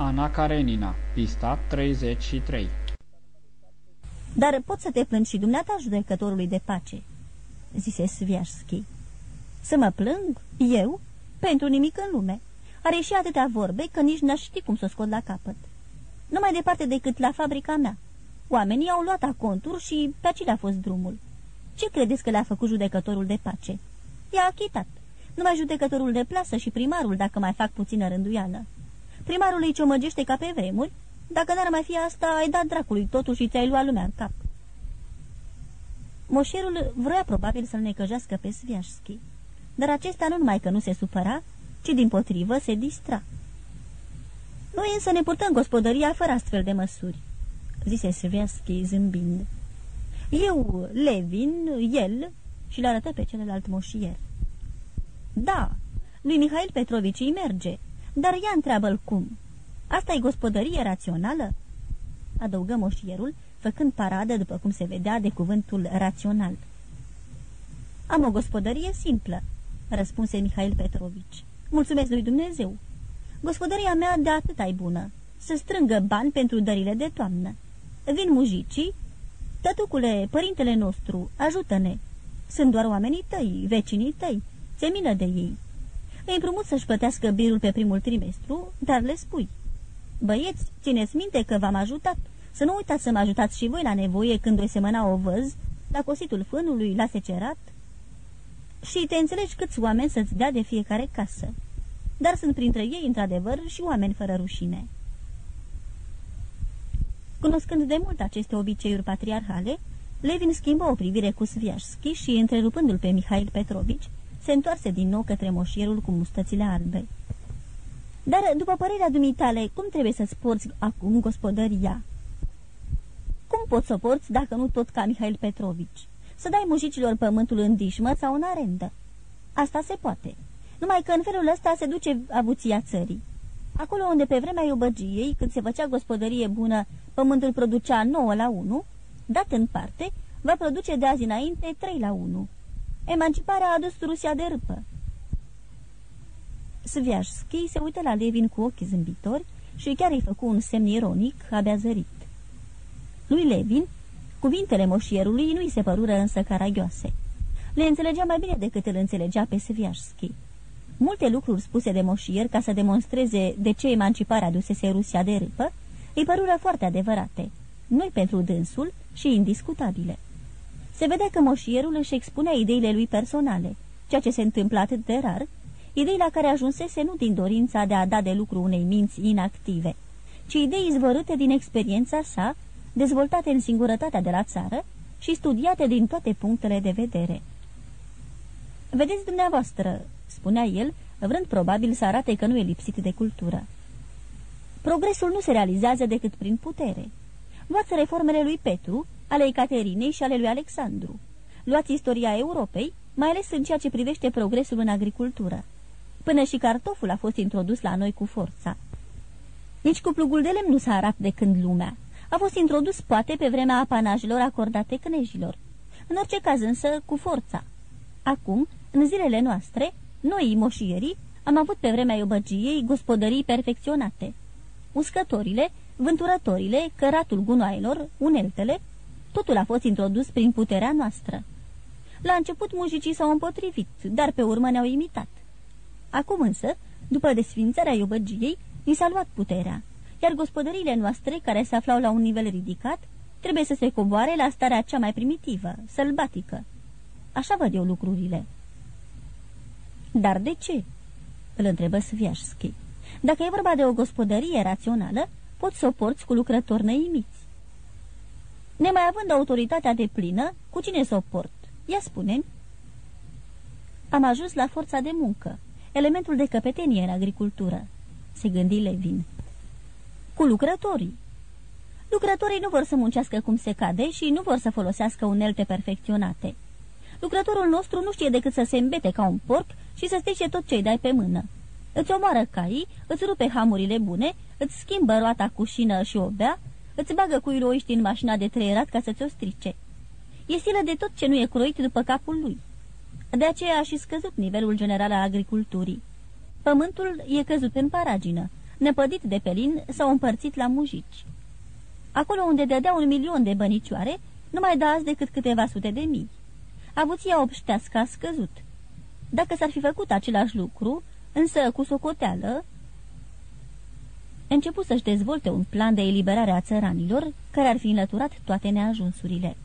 Ana Karenina, pista 33 Dar pot să te plângi și dumneata judecătorului de pace, zise Sviașski. Să mă plâng? Eu? Pentru nimic în lume. Are și atâtea vorbe că nici n-aș ști cum să o scot la capăt. Nu mai departe decât la fabrica mea. Oamenii au luat aconturi și pe acelea a fost drumul. Ce credeți că le-a făcut judecătorul de pace? I-a achitat. Numai judecătorul de plasă și primarul, dacă mai fac puțină rânduială. Primarul îi ciomăgește ca pe vremuri, dacă n-ar mai fi asta, ai dat dracului totul și ți-ai luat lumea în cap. Moșerul vrea probabil să-l necăjească pe Sviașski, dar acesta nu numai că nu se supăra, ci din potrivă se distra. Noi însă ne purtăm gospodăria fără astfel de măsuri, zise Sviașski zâmbind. Eu, Levin, el și le arătă pe celălalt moșier. Da, lui Mihail Petrovici îi merge, dar ea întreabă-l cum. asta e gospodărie rațională? Adăugă moșierul, făcând paradă, după cum se vedea, de cuvântul rațional. Am o gospodărie simplă, răspunse Mihail Petrovici. Mulțumesc lui Dumnezeu. Gospodăria mea de atât ai bună, să strângă bani pentru dările de toamnă. Vin mujicii, tătucule, părintele nostru, ajută-ne. Sunt doar oamenii tăi, vecinii tăi, ți mină de ei. Îi împrumut să-și plătească birul pe primul trimestru, dar le spui. Băieți, țineți minte că v-am ajutat. Să nu uitați să mă ajutați și voi la nevoie când o semăna o văz, la cositul fânului, la secerat. Și te înțelegi câți oameni să-ți dea de fiecare casă. Dar sunt printre ei, într-adevăr, și oameni fără rușine. Cunoscând de mult aceste obiceiuri patriarhale, Levin schimbă o privire cu Sviașski și, întrerupându-l pe Mihail Petrovici, se întoarse din nou către moșierul cu mustățile albe. Dar, după părerea dumitale, cum trebuie să-ți porți acum gospodăria?" Cum poți să porți dacă nu tot ca Mihail Petrovici? Să dai mujicilor pământul în dișmă sau în arendă? Asta se poate. Numai că în felul ăsta se duce avuția țării. Acolo unde pe vremea iubăgiei, când se făcea gospodărie bună, pământul producea 9 la 1, dat în parte, va produce de azi înainte 3 la 1. Emanciparea a adus Rusia de râpă. Sviașski se uită la Levin cu ochii zâmbitori și chiar îi făcu un semn ironic, abia zărit. Lui Levin, cuvintele moșierului nu-i se părură însă caragioase. Le înțelegea mai bine decât îl înțelegea pe Sviașski. Multe lucruri spuse de moșier ca să demonstreze de ce emanciparea dusese Rusia de râpă, îi părură foarte adevărate, noi pentru dânsul și indiscutabile. Se vedea că moșierul își expunea ideile lui personale, ceea ce se întâmplă atât de rar, idei la care ajunsese nu din dorința de a da de lucru unei minți inactive, ci idei izvorâte din experiența sa, dezvoltate în singurătatea de la țară și studiate din toate punctele de vedere. Vedeți dumneavoastră, spunea el, vrând probabil să arate că nu e lipsit de cultură. Progresul nu se realizează decât prin putere. Luați reformele lui Petru, ale Ecaterinei și ale lui Alexandru. Luați istoria Europei, mai ales în ceea ce privește progresul în agricultură. Până și cartoful a fost introdus la noi cu forța. Nici cu plugul de lemn nu s-a arat de când lumea. A fost introdus poate pe vremea apanajelor acordate cnejilor. În orice caz însă cu forța. Acum, în zilele noastre, noi, moșierii, am avut pe vremea iubăgiei gospodării perfecționate. Uscătorile, vânturătorile, căratul gunoailor, uneltele, totul a fost introdus prin puterea noastră. La început muzicii s-au împotrivit, dar pe urmă ne-au imitat. Acum însă, după desfințarea iubăgiei, ni s-a luat puterea, iar gospodăriile noastre, care se aflau la un nivel ridicat, trebuie să se coboare la starea cea mai primitivă, sălbatică. Așa văd eu lucrurile. Dar de ce? Îl întrebă Sviașski. Dacă e vorba de o gospodărie rațională, poți să o porți cu lucrători neimiți. Nemai având autoritatea de plină, cu cine să o port? Ia spune Am ajuns la forța de muncă, elementul de căpetenie în agricultură, se gândi Levin. Cu lucrătorii. Lucrătorii nu vor să muncească cum se cade și nu vor să folosească unelte perfecționate. Lucrătorul nostru nu știe decât să se îmbete ca un porc și să strice tot ce-i dai pe mână. Îți omoară caii, îți rupe hamurile bune, îți schimbă roata cu șină și o bea, îți bagă cuiroiști în mașina de treierat ca să-ți o strice. E silă de tot ce nu e croit după capul lui. De aceea a și scăzut nivelul general al agriculturii. Pământul e căzut în paragină, nepădit de pelin, s-au împărțit la mujici. Acolo unde dădea un milion de bănicioare, nu mai dați decât câteva sute de mii. Avuția obștească a scăzut. Dacă s-ar fi făcut același lucru, însă cu socoteală, început să-și dezvolte un plan de eliberare a țăranilor, care ar fi înlăturat toate neajunsurile.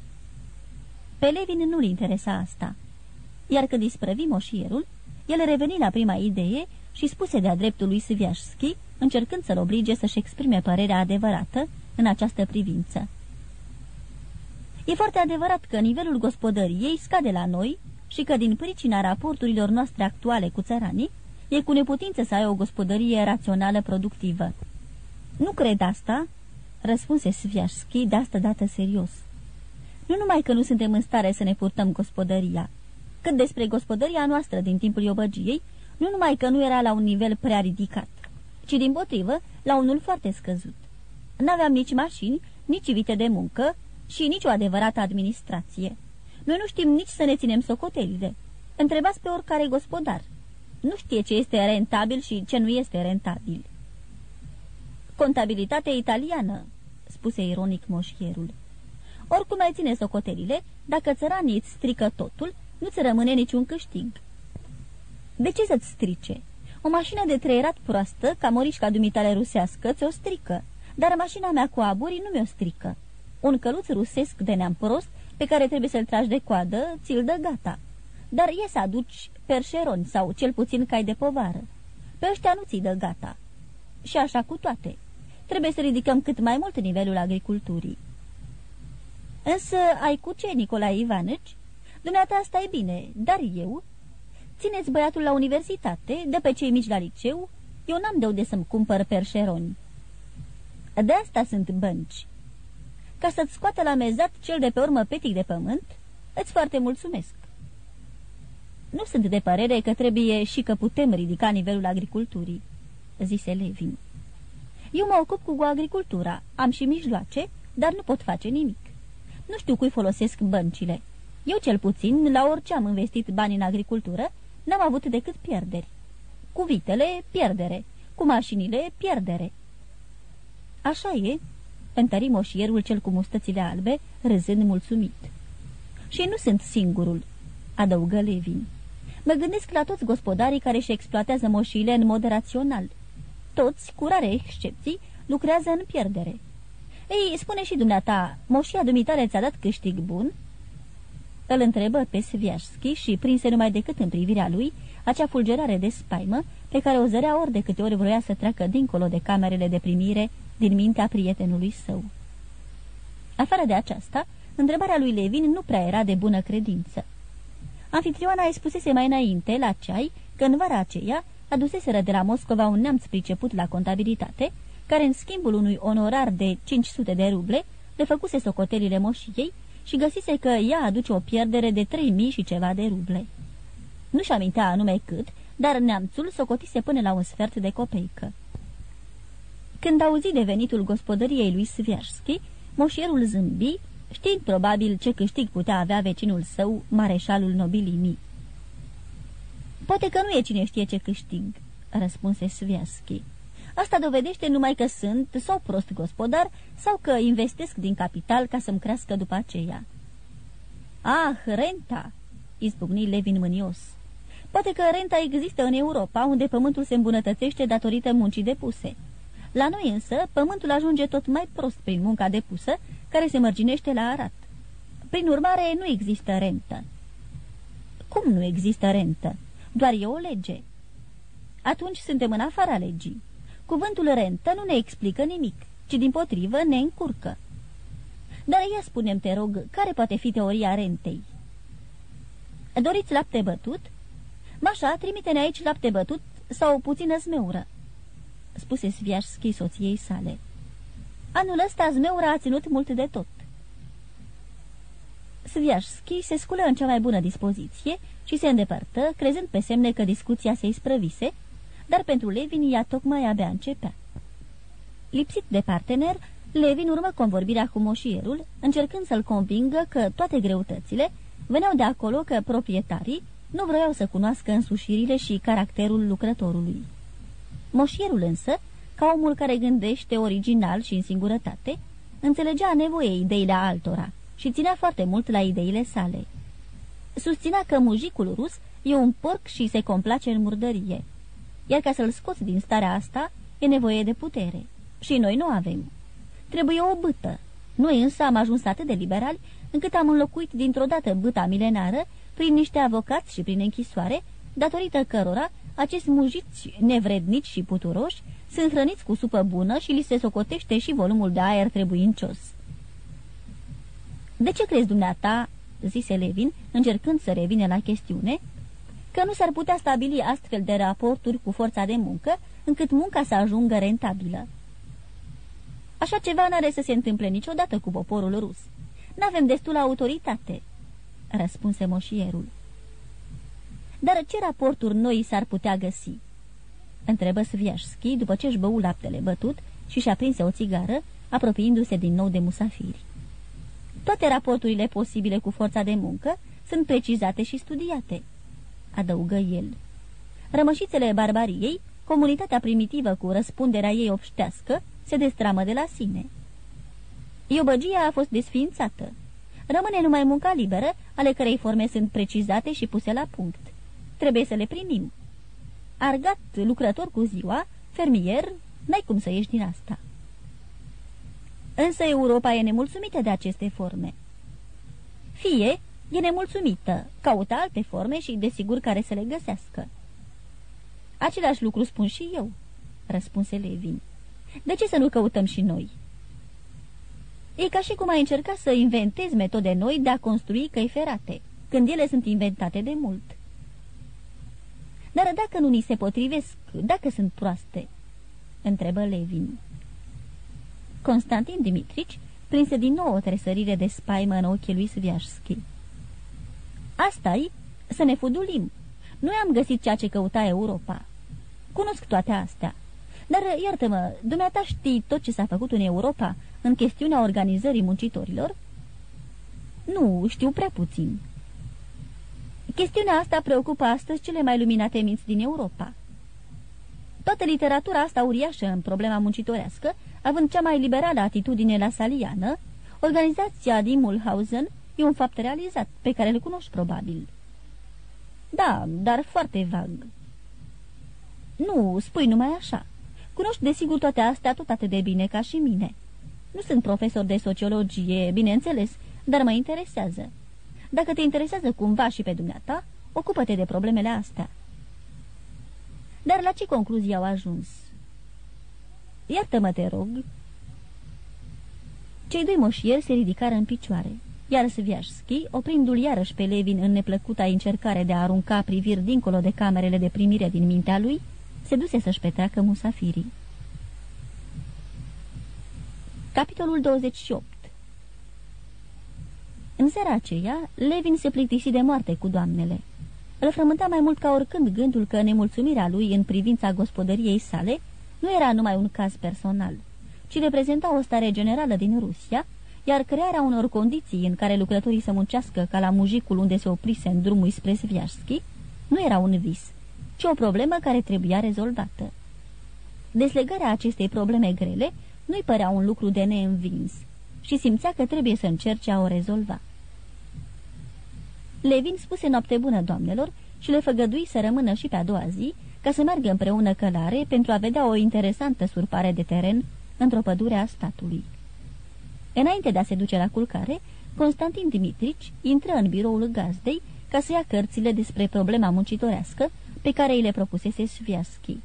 Pe Levin nu-l interesa asta, iar când isprăvi moșierul, el reveni la prima idee și spuse de-a dreptul lui Sviașski, încercând să-l oblige să-și exprime părerea adevărată în această privință. E foarte adevărat că nivelul gospodăriei scade la noi și că din pricina raporturilor noastre actuale cu țăranii, e cu neputință să ai o gospodărie rațională productivă. Nu cred asta?" răspunse Sviașski de asta dată serios. Nu numai că nu suntem în stare să ne purtăm gospodăria, cât despre gospodăria noastră din timpul iobăgiei, nu numai că nu era la un nivel prea ridicat, ci din potrivă la unul foarte scăzut. N-aveam nici mașini, nici vite de muncă și nici o adevărată administrație. Noi nu știm nici să ne ținem socotelile. Întrebați pe oricare gospodar. Nu știe ce este rentabil și ce nu este rentabil. Contabilitatea italiană, spuse ironic moșierul. Oricum mai ține socotelile, dacă țăranii îți strică totul, nu-ți rămâne niciun câștig. De ce să-ți strice? O mașină de treierat proastă, ca morișca dumitale rusească, ți-o strică, dar mașina mea cu aburii nu mi-o strică. Un căluț rusesc de neam prost, pe care trebuie să-l tragi de coadă, ți-l dă gata. Dar e să aduci perșeroni sau cel puțin cai de povară. Pe ăștia nu ți dă gata. Și așa cu toate. Trebuie să ridicăm cât mai mult nivelul agriculturii. Însă ai cu ce, Nicolae Ivanici? Dumneata asta e bine, dar eu? Țineți băiatul la universitate, de pe cei mici la liceu, eu n-am de unde să-mi cumpăr perșeroni. De asta sunt bănci. Ca să-ți scoată la mezat cel de pe urmă petic de pământ, îți foarte mulțumesc. Nu sunt de părere că trebuie și că putem ridica nivelul agriculturii, zise Levin. Eu mă ocup cu agricultura, am și mijloace, dar nu pot face nimic. Nu știu cui folosesc băncile. Eu cel puțin, la orice am investit bani în agricultură, n-am avut decât pierderi. Cu vitele, pierdere. Cu mașinile, pierdere. Așa e, întări moșierul cel cu mustățile albe, râzând mulțumit. Și nu sunt singurul, adăugă Levin. Mă gândesc la toți gospodarii care își exploatează moșiile în mod rațional. Toți, cu rare excepții, lucrează în pierdere. Ei, spune și dumneata, moșia dumitare ți-a dat câștig bun?" Îl întrebă pe Sviașski și prinse numai decât în privirea lui acea fulgerare de spaimă pe care o zărea ori de câte ori vroia să treacă dincolo de camerele de primire din mintea prietenului său. Afară de aceasta, întrebarea lui Levin nu prea era de bună credință. Anfitrioana îi spusese mai înainte, la ceai, că în vara aceea aduseseră de la Moscova un neamț priceput la contabilitate, care în schimbul unui onorar de 500 de ruble le făcuse socotelile moșiei și găsise că ea aduce o pierdere de 3000 și ceva de ruble. Nu-și amintea anume cât, dar neamțul socotise până la un sfert de copeică. Când auzi de venitul gospodăriei lui Sviarski, moșierul zâmbi, știind probabil ce câștig putea avea vecinul său, mareșalul nobilimii. Poate că nu e cine știe ce câștig," răspunse Sviarski. Asta dovedește numai că sunt sau prost gospodar sau că investesc din capital ca să-mi crească după aceea. Ah, renta!" izbucni Levin mânios. Poate că renta există în Europa, unde pământul se îmbunătățește datorită muncii depuse. La noi însă, pământul ajunge tot mai prost prin munca depusă, care se mărginește la arat. Prin urmare, nu există rentă. Cum nu există rentă? Doar e o lege. Atunci suntem în afara legii. Cuvântul rentă nu ne explică nimic, ci din potrivă ne încurcă. Dar ia spunem, te rog, care poate fi teoria rentei? Doriți lapte bătut? Mașa, trimite-ne aici lapte bătut sau o puțină zmeură, spuse Sviașski soției sale. Anul ăsta zmeura a ținut mult de tot. Sviașski se sculă în cea mai bună dispoziție și se îndepărtă, crezând pe semne că discuția se isprăvise, dar pentru Levin ea tocmai abia începea. Lipsit de partener, Levin urmă convorbirea cu moșierul, încercând să-l convingă că toate greutățile veneau de acolo că proprietarii nu vreau să cunoască însușirile și caracterul lucrătorului. Moșierul însă ca omul care gândește original și în singurătate, înțelegea nevoie ideile altora și ținea foarte mult la ideile sale. Susținea că mujicul rus e un porc și se complace în murdărie, iar ca să-l scoți din starea asta, e nevoie de putere. Și noi nu avem. Trebuie o bâtă. Noi însă am ajuns atât de liberali, încât am înlocuit dintr-o dată bâta milenară prin niște avocați și prin închisoare, datorită cărora acești mujiți nevrednici și puturoși sunt hrăniți cu supă bună și li se socotește și volumul de aer trebuincios. De ce crezi dumneata, zise Levin, încercând să revine la chestiune, că nu s-ar putea stabili astfel de raporturi cu forța de muncă, încât munca să ajungă rentabilă? Așa ceva n-are să se întâmple niciodată cu poporul rus. N-avem destul autoritate, răspunse moșierul. Dar ce raporturi noi s-ar putea găsi? Întrebă Sviașski după ce își bău laptele bătut și și-a prinse o țigară, apropiindu-se din nou de musafiri. Toate raporturile posibile cu forța de muncă sunt precizate și studiate, adăugă el. Rămășițele barbariei, comunitatea primitivă cu răspunderea ei obștească, se destramă de la sine. Iobăgia a fost desființată. Rămâne numai munca liberă, ale cărei forme sunt precizate și puse la punct. Trebuie să le primim. Argat, lucrător cu ziua, fermier, n-ai cum să ieși din asta. Însă Europa e nemulțumită de aceste forme. Fie e nemulțumită, caută alte forme și, desigur, care să le găsească. Același lucru spun și eu, răspunse Levin. De ce să nu căutăm și noi? E ca și cum ai încerca să inventezi metode noi de a construi căi ferate, când ele sunt inventate de mult. Dar dacă nu ni se potrivesc, dacă sunt proaste? Întrebă Levin. Constantin Dimitrici prinse din nou o tresărire de spaimă în ochii lui Sviașski. Asta-i să ne fudulim. Noi am găsit ceea ce căuta Europa. Cunosc toate astea. Dar, iartă-mă, dumneata știi tot ce s-a făcut în Europa în chestiunea organizării muncitorilor? Nu, știu prea puțin. Chestiunea asta preocupă astăzi cele mai luminate minți din Europa. Toată literatura asta uriașă în problema muncitorească, având cea mai liberală atitudine la saliană, organizația din Mulhausen e un fapt realizat, pe care îl cunoști probabil. Da, dar foarte vag. Nu, spui numai așa. Cunoști desigur toate astea tot atât de bine ca și mine. Nu sunt profesor de sociologie, bineînțeles, dar mă interesează. Dacă te interesează cumva și pe dumneata, ocupă-te de problemele astea. Dar la ce concluzie au ajuns? Iartă-mă, te rog. Cei doi moșieri se ridicară în picioare, iar Sviașski, oprindu-l iarăși pe Levin în neplăcuta încercare de a arunca priviri dincolo de camerele de primire din mintea lui, se duse să-și petreacă musafirii. Capitolul 28 În seara aceea, Levin se plictisi de moarte cu doamnele. Îl frământa mai mult ca oricând gândul că nemulțumirea lui în privința gospodăriei sale nu era numai un caz personal, ci reprezenta o stare generală din Rusia, iar crearea unor condiții în care lucrătorii să muncească ca la mujicul unde se oprise în drumul spre Sviașski, nu era un vis, ci o problemă care trebuia rezolvată. Deslegarea acestei probleme grele nu-i părea un lucru de neînvins și simțea că trebuie să încerce a o rezolva. Levin spuse noapte bună doamnelor și le făgădui să rămână și pe a doua zi, ca să meargă împreună călare pentru a vedea o interesantă surpare de teren într-o pădure a statului. Înainte de a se duce la culcare, Constantin Dimitrici intră în biroul gazdei ca să ia cărțile despre problema muncitorească pe care îi le propusese Sviaschi.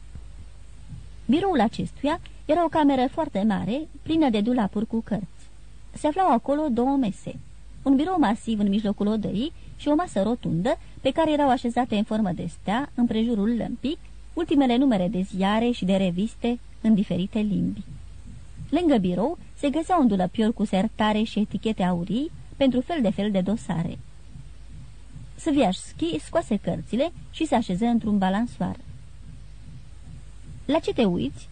Biroul acestuia era o cameră foarte mare, plină de dulapuri cu cărți. Se aflau acolo două mese, un birou masiv în mijlocul odăii și o masă rotundă pe care erau așezate în formă de stea, împrejurul lămpic, ultimele numere de ziare și de reviste în diferite limbi. Lângă birou se găsea un dulăpior cu sertare și etichete aurii pentru fel de fel de dosare. Sviașski scoase cărțile și se așeză într-un balansoar. La ce te uiți?"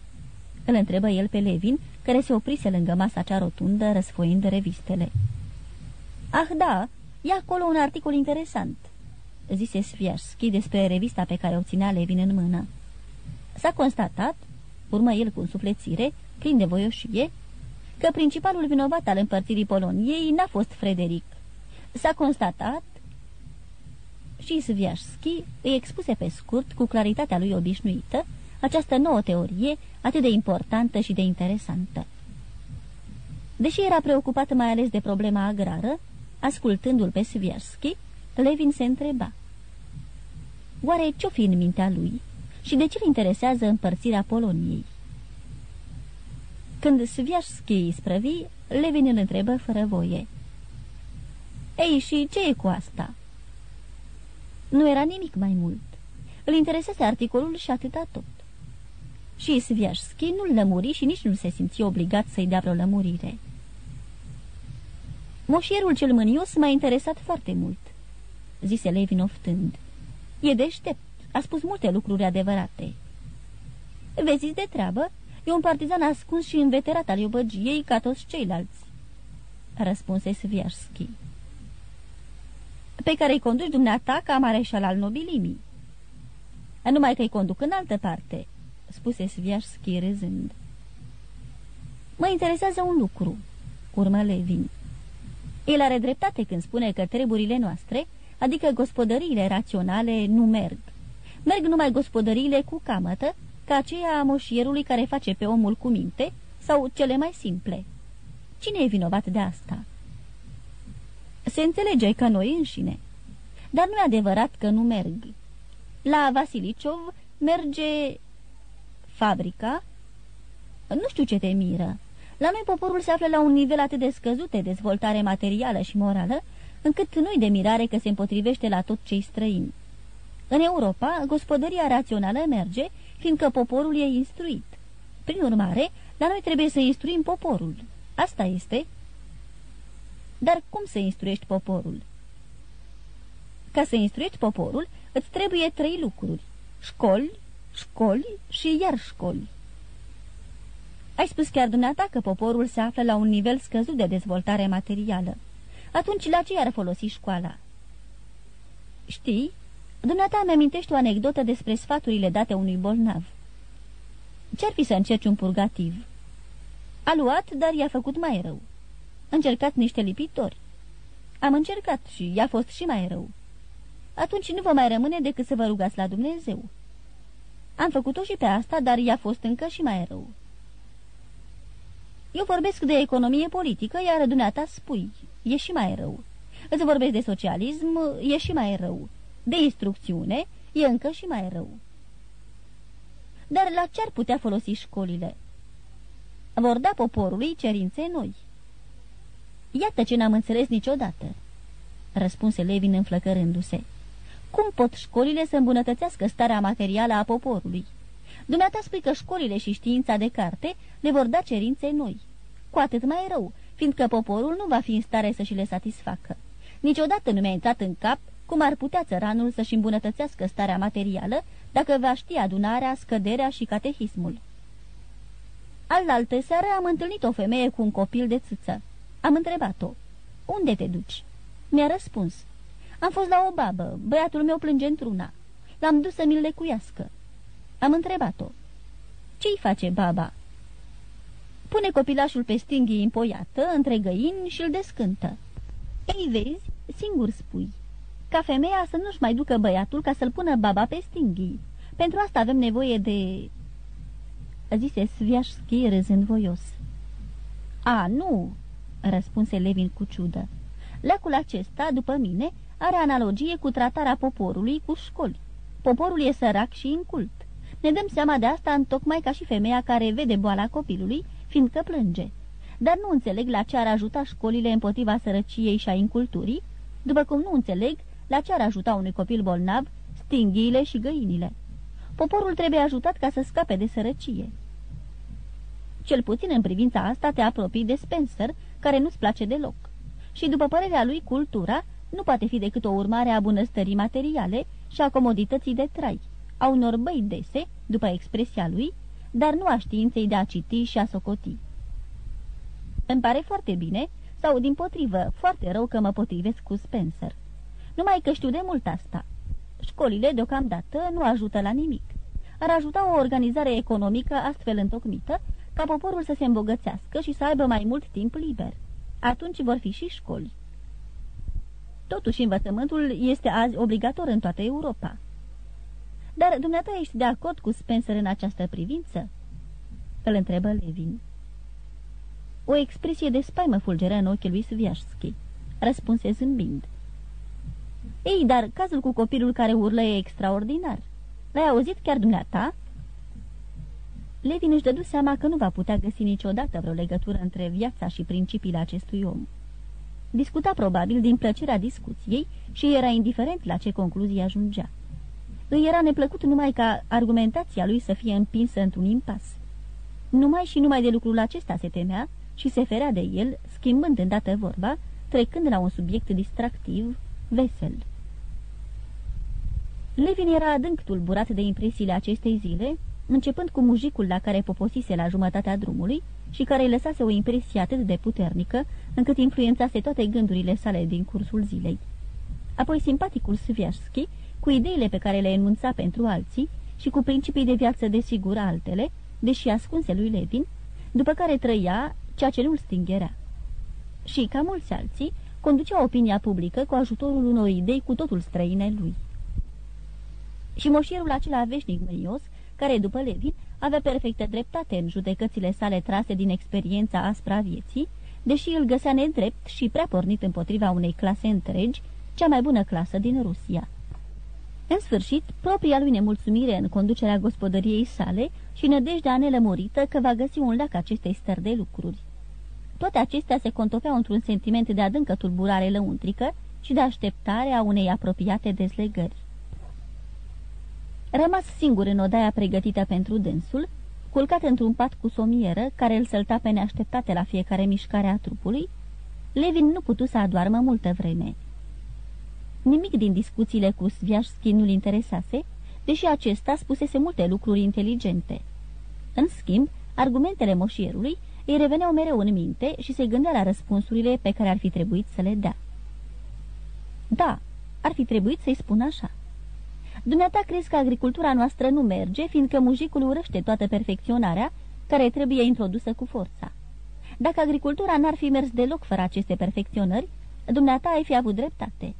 îl întrebă el pe Levin, care se oprise lângă masa cea rotundă, răsfoind revistele. Ah, da, e acolo un articol interesant," zise Sviașski despre revista pe care o ținea Levin în mână. S-a constatat, urmă el cu suflețire, plin de voioșie, că principalul vinovat al împărțirii Poloniei n-a fost Frederic. S-a constatat și Sviașski îi expuse pe scurt, cu claritatea lui obișnuită, această nouă teorie atât de importantă și de interesantă. Deși era preocupat mai ales de problema agrară, ascultându-l pe Sviașski, Levin se întreba. Oare ce-o fi în mintea lui și de ce-l interesează împărțirea Poloniei? Când Sviașski îi sprăvi, Levin îl întrebă fără voie. Ei, și ce e cu asta?" Nu era nimic mai mult. Îl interesase articolul și atâta tot. Și Sviașski nu-l lămuri și nici nu se simți obligat să-i dea vreo lămurire. Moșierul cel mânios m-a interesat foarte mult, zise Levin oftând. E deștept, a spus multe lucruri adevărate. Vezi de treabă, e un partizan ascuns și înveterat al iubăgiei ca toți ceilalți, răspunse Sviașski pe care îi conduci dumneata ca mareșal al nobilimii. Numai că îi conduc în altă parte, spuse Sviașski râzând. Mă interesează un lucru, urmă Levin. El are dreptate când spune că treburile noastre, adică gospodăriile raționale, nu merg. Merg numai gospodăriile cu camătă, ca aceea a moșierului care face pe omul cu minte, sau cele mai simple. Cine e vinovat de asta?" Se înțelege că noi înșine. Dar nu e adevărat că nu merg. La Vasiliciov merge fabrica? Nu știu ce te miră. La noi poporul se află la un nivel atât de scăzut de dezvoltare materială și morală, încât nu-i de mirare că se împotrivește la tot cei străini. În Europa, gospodăria rațională merge, fiindcă poporul e instruit. Prin urmare, la noi trebuie să instruim poporul. Asta este dar cum să instruiești poporul? Ca să instruiești poporul, îți trebuie trei lucruri. Școli, școli și iar școli. Ai spus chiar dumneata că poporul se află la un nivel scăzut de dezvoltare materială. Atunci la ce ar folosi școala? Știi, dumneata îmi amintești o anecdotă despre sfaturile date unui bolnav. Ce-ar fi să încerci un purgativ? A luat, dar i-a făcut mai rău. Încercați niște lipitori. Am încercat și i-a fost și mai rău. Atunci nu vă mai rămâne decât să vă rugați la Dumnezeu. Am făcut-o și pe asta, dar i-a fost încă și mai rău. Eu vorbesc de economie politică, iar dumneata spui, e și mai rău. Îți vorbesc de socialism, e și mai rău. De instrucțiune, e încă și mai rău. Dar la ce ar putea folosi școlile? Vor da poporului cerințe noi. Iată ce n-am înțeles niciodată, răspunse Levin înflăcărându-se. Cum pot școlile să îmbunătățească starea materială a poporului? Dumneata spui că școlile și știința de carte le vor da cerințe noi. Cu atât mai rău, fiindcă poporul nu va fi în stare să și le satisfacă. Niciodată nu mi-a intrat în cap cum ar putea țăranul să-și îmbunătățească starea materială dacă va ști adunarea, scăderea și catehismul. Alaltă seară am întâlnit o femeie cu un copil de țâță. Am întrebat-o. Unde te duci?" Mi-a răspuns. Am fost la o babă, băiatul meu plânge într-una. L-am dus să mi-l lecuiască. Am întrebat-o. Ce-i face baba?" Pune copilașul pe stinghii împoiată, între găini și îl descântă. Ei, vezi, singur spui. Ca femeia să nu-și mai ducă băiatul ca să-l pună baba pe stinghii. Pentru asta avem nevoie de... Zise Sviașschi râzând voios. A, nu, răspunse Levin cu ciudă. Lacul acesta, după mine, are analogie cu tratarea poporului cu școli. Poporul e sărac și incult. Ne dăm seama de asta întocmai ca și femeia care vede boala copilului, fiindcă plânge. Dar nu înțeleg la ce ar ajuta școlile împotriva sărăciei și a inculturii, după cum nu înțeleg la ce ar ajuta unui copil bolnav stinghiile și găinile. Poporul trebuie ajutat ca să scape de sărăcie. Cel puțin în privința asta te apropii de Spencer, care nu-ți place deloc. Și după părerea lui, cultura nu poate fi decât o urmare a bunăstării materiale și a comodității de trai, a unor băi dese, după expresia lui, dar nu a științei de a citi și a socoti. Îmi pare foarte bine, sau din potrivă, foarte rău că mă potrivesc cu Spencer. Numai că știu de mult asta. Școlile, deocamdată, nu ajută la nimic. ar ajuta o organizare economică astfel întocmită ca poporul să se îmbogățească și să aibă mai mult timp liber. Atunci vor fi și școli. Totuși, învățământul este azi obligator în toată Europa. Dar dumneata ești de acord cu Spencer în această privință?" Îl întrebă Levin. O expresie de spaimă fulgeră în ochii lui Sviașski. Răspunse zâmbind. Ei, dar cazul cu copilul care urlă e extraordinar. L-ai auzit chiar dumneata?" Levin își dădu seama că nu va putea găsi niciodată vreo legătură între viața și principiile acestui om. Discuta probabil din plăcerea discuției și era indiferent la ce concluzie ajungea. Îi era neplăcut numai ca argumentația lui să fie împinsă într-un impas. Numai și numai de lucrul acesta se temea și se ferea de el, schimbând îndată vorba, trecând la un subiect distractiv, vesel. Levin era adânc tulburat de impresiile acestei zile, începând cu mujicul la care poposise la jumătatea drumului și care îi lăsase o impresie atât de puternică, încât influențase toate gândurile sale din cursul zilei. Apoi simpaticul Sviașski, cu ideile pe care le enunța pentru alții și cu principii de viață desigur altele, deși ascunse lui Levin, după care trăia ceea ce nu-l stingerea. Și, ca mulți alții, conducea opinia publică cu ajutorul unor idei cu totul străine lui. Și moșierul acela veșnic mânios, care, după Levin, avea perfectă dreptate în judecățile sale trase din experiența aspra vieții, deși îl găsea nedrept și prea pornit împotriva unei clase întregi, cea mai bună clasă din Rusia. În sfârșit, propria lui nemulțumire în conducerea gospodăriei sale și nădejdea nelămurită că va găsi un lac acestei stări de lucruri. Toate acestea se contopeau într-un sentiment de adâncă tulburare lăuntrică și de așteptare a unei apropiate dezlegări. Rămas singur în odaia pregătită pentru dânsul, culcat într-un pat cu somieră, care îl sălta pe neașteptate la fiecare mișcare a trupului, Levin nu putu să adoarmă multă vreme. Nimic din discuțiile cu Sviașski nu-l interesase, deși acesta spusese multe lucruri inteligente. În schimb, argumentele moșierului îi reveneau mereu în minte și se gândea la răspunsurile pe care ar fi trebuit să le dea. Da, ar fi trebuit să-i spun așa. Dumneata crezi că agricultura noastră nu merge, fiindcă mujicul urăște toată perfecționarea care trebuie introdusă cu forța. Dacă agricultura n-ar fi mers deloc fără aceste perfecționări, dumneata ai fi avut dreptate.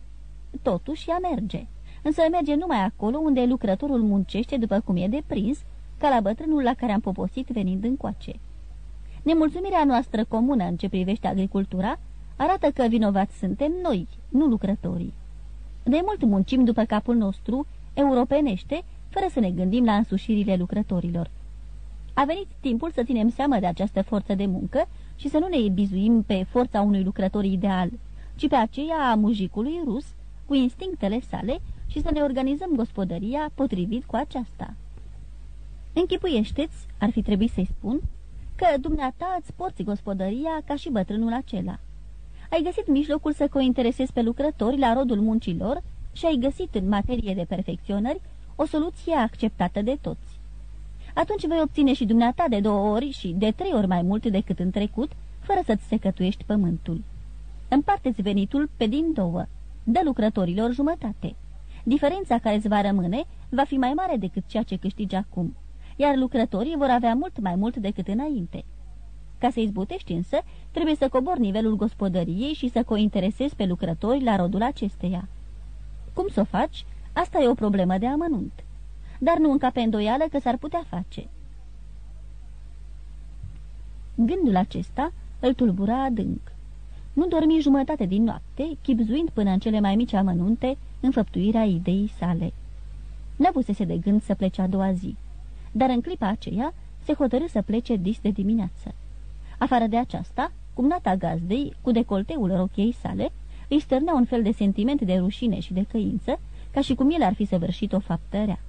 Totuși ea merge, însă merge numai acolo unde lucrătorul muncește după cum e de prins, ca la bătrânul la care am poposit venind încoace. Nemulțumirea noastră comună în ce privește agricultura arată că vinovați suntem noi, nu lucrătorii. De mult muncim după capul nostru, europenește, fără să ne gândim la însușirile lucrătorilor. A venit timpul să ținem seama de această forță de muncă și să nu ne bizuim pe forța unui lucrător ideal, ci pe aceea a mujicului rus, cu instinctele sale și să ne organizăm gospodăria potrivit cu aceasta. Închipuiește-ți, ar fi trebuit să-i spun, că dumneata îți porți gospodăria ca și bătrânul acela. Ai găsit mijlocul să cointeresezi pe lucrători la rodul muncilor și ai găsit în materie de perfecționări o soluție acceptată de toți. Atunci vei obține și dumneata de două ori și de trei ori mai mult decât în trecut, fără să-ți secătuiești pământul. Împarte-ți venitul pe din două, dă lucrătorilor jumătate. Diferența care îți va rămâne va fi mai mare decât ceea ce câștigi acum, iar lucrătorii vor avea mult mai mult decât înainte. Ca să izbutești însă, trebuie să cobori nivelul gospodăriei și să cointeresezi pe lucrători la rodul acesteia. Cum să o faci? Asta e o problemă de amănunt. Dar nu încape îndoială că s-ar putea face. Gândul acesta îl tulbura adânc. Nu dormi jumătate din noapte, chipzuind până în cele mai mici amănunte înfăptuirea ideii sale. N-avusese de gând să plece a doua zi, dar în clipa aceea se hotărâ să plece dis de dimineață. Afară de aceasta, cumnata gazdei, cu decolteul rochiei sale, îi stârnea un fel de sentiment de rușine și de căință, ca și cum el ar fi săvârșit o faptă rea.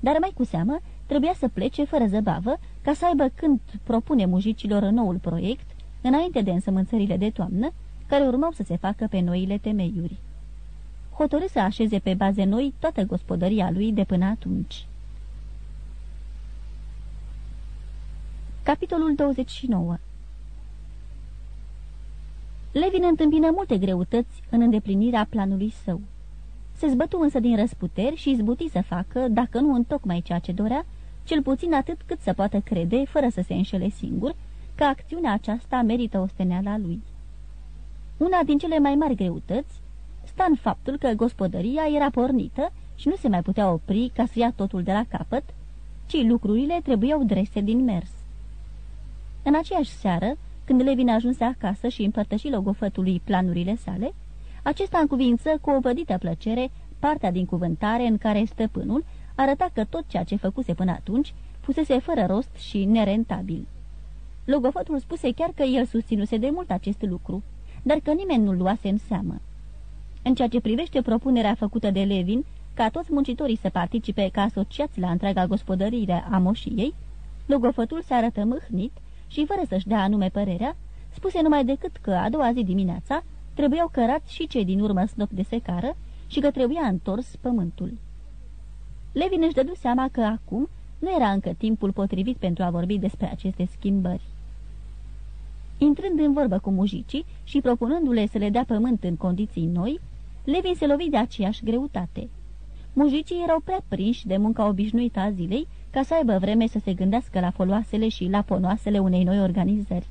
Dar mai cu seamă, trebuia să plece fără zăbavă, ca să aibă când propune mujicilor noul proiect, înainte de însămânțările de toamnă, care urmau să se facă pe noile temeiuri. Hotărâ să așeze pe baze noi toată gospodăria lui de până atunci. Capitolul 29 Levin întâmpină multe greutăți în îndeplinirea planului său. Se zbătu însă din răsputeri și izbuti să facă, dacă nu în tocmai ceea ce dorea, cel puțin atât cât să poată crede, fără să se înșele singur, că acțiunea aceasta merită osteneala lui. Una din cele mai mari greutăți sta în faptul că gospodăria era pornită și nu se mai putea opri ca să ia totul de la capăt, ci lucrurile trebuiau drese din mers. În aceeași seară, când Levin ajunse acasă și împărtăși logofătului planurile sale, acesta încuvință cu o vădită plăcere partea din cuvântare în care stăpânul arăta că tot ceea ce făcuse până atunci fusese fără rost și nerentabil. Logofătul spuse chiar că el susținuse de mult acest lucru, dar că nimeni nu-l luase în seamă. În ceea ce privește propunerea făcută de Levin, ca toți muncitorii să participe ca asociați la întreaga gospodărire a moșiei, logofătul se arătă mâhnit și, fără să-și dea anume părerea, spuse numai decât că a doua zi dimineața trebuiau cărați și cei din urmă snop de secară și că trebuia întors pământul. Levin își dădu seama că acum nu era încă timpul potrivit pentru a vorbi despre aceste schimbări. Intrând în vorbă cu mujicii și propunându-le să le dea pământ în condiții noi, Levin se lovi de aceeași greutate. Mujicii erau prea prinși de munca obișnuită a zilei ca să aibă vreme să se gândească la foloasele și la ponoasele unei noi organizări.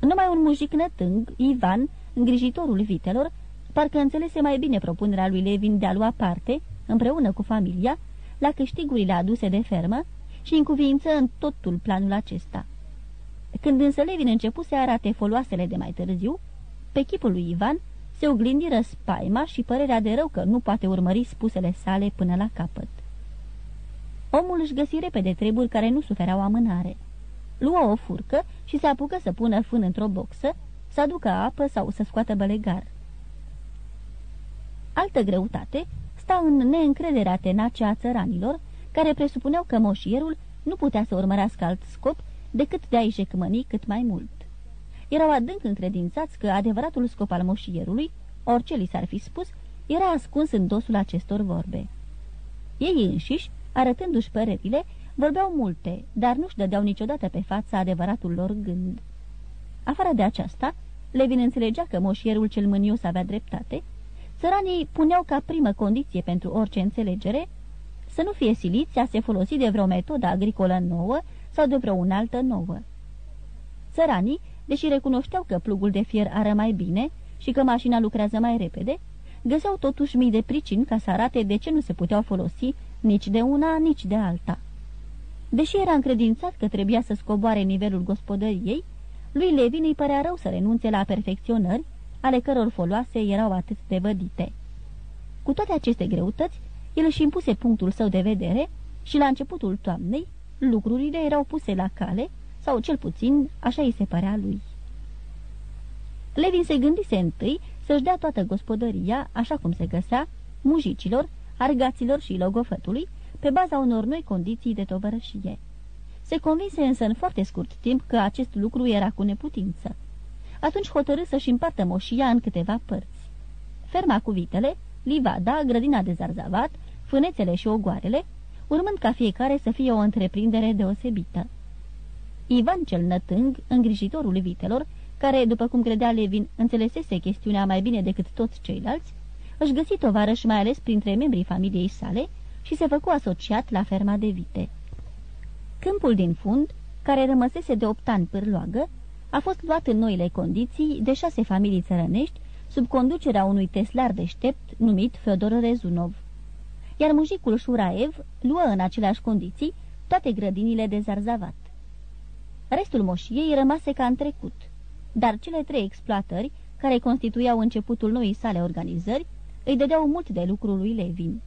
Numai un mujic nătâng, Ivan, îngrijitorul vitelor, parcă înțelese mai bine propunerea lui Levin de a lua parte, împreună cu familia, la câștigurile aduse de fermă și încuviință în totul planul acesta. Când însă Levin începu să arate foloasele de mai târziu, pe chipul lui Ivan se oglindiră spaima și părerea de rău că nu poate urmări spusele sale până la capăt. Omul își găsi repede treburi care nu sufereau amânare. Luă o furcă și se apucă să pună fân într-o boxă, să aducă apă sau să scoată bălegar. Altă greutate sta în neîncrederea tenace a țăranilor, care presupuneau că moșierul nu putea să urmărească alt scop decât de a-i jecmăni cât mai mult. Erau adânc încredințați că adevăratul scop al moșierului, orice li s-ar fi spus, era ascuns în dosul acestor vorbe. Ei înșiși, arătându-și părerile, vorbeau multe, dar nu-și dădeau niciodată pe fața adevăratul lor gând. Afară de aceasta, Levin înțelegea că moșierul cel mânios avea dreptate, țăranii puneau ca primă condiție pentru orice înțelegere să nu fie siliți a se folosi de vreo metodă agricolă nouă sau de vreo unaltă nouă. Țăranii, deși recunoșteau că plugul de fier ară mai bine și că mașina lucrează mai repede, găseau totuși mii de pricini ca să arate de ce nu se puteau folosi nici de una, nici de alta. Deși era încredințat că trebuia să scoboare nivelul gospodăriei, lui Levin îi părea rău să renunțe la perfecționări, ale căror foloase erau atât de vădite. Cu toate aceste greutăți, el își impuse punctul său de vedere și la începutul toamnei lucrurile erau puse la cale, sau cel puțin așa îi se părea lui. Levin se gândise întâi să-și dea toată gospodăria, așa cum se găsea, mujicilor, argaților și logofătului, pe baza unor noi condiții de tovărășie. Se convinse însă în foarte scurt timp că acest lucru era cu neputință. Atunci hotărâ să-și împartă moșia în câteva părți. Ferma cu vitele, livada, grădina de zarzavat, fânețele și ogoarele, urmând ca fiecare să fie o întreprindere deosebită. Ivan cel nătâng, îngrijitorul vitelor, care, după cum credea Levin, înțelesese chestiunea mai bine decât toți ceilalți, își găsi tovarăși mai ales printre membrii familiei sale și se făcu asociat la ferma de vite. Câmpul din fund, care rămăsese de opt ani pârloagă, a fost luat în noile condiții de șase familii țărănești, sub conducerea unui teslar deștept numit Feodor Rezunov. Iar mujicul Shuraev luă în aceleași condiții toate grădinile de zarzavat. Restul moșiei rămase ca în trecut, dar cele trei exploatări, care constituiau începutul noii sale organizări, îi dădeau mult de lucru lui Levin.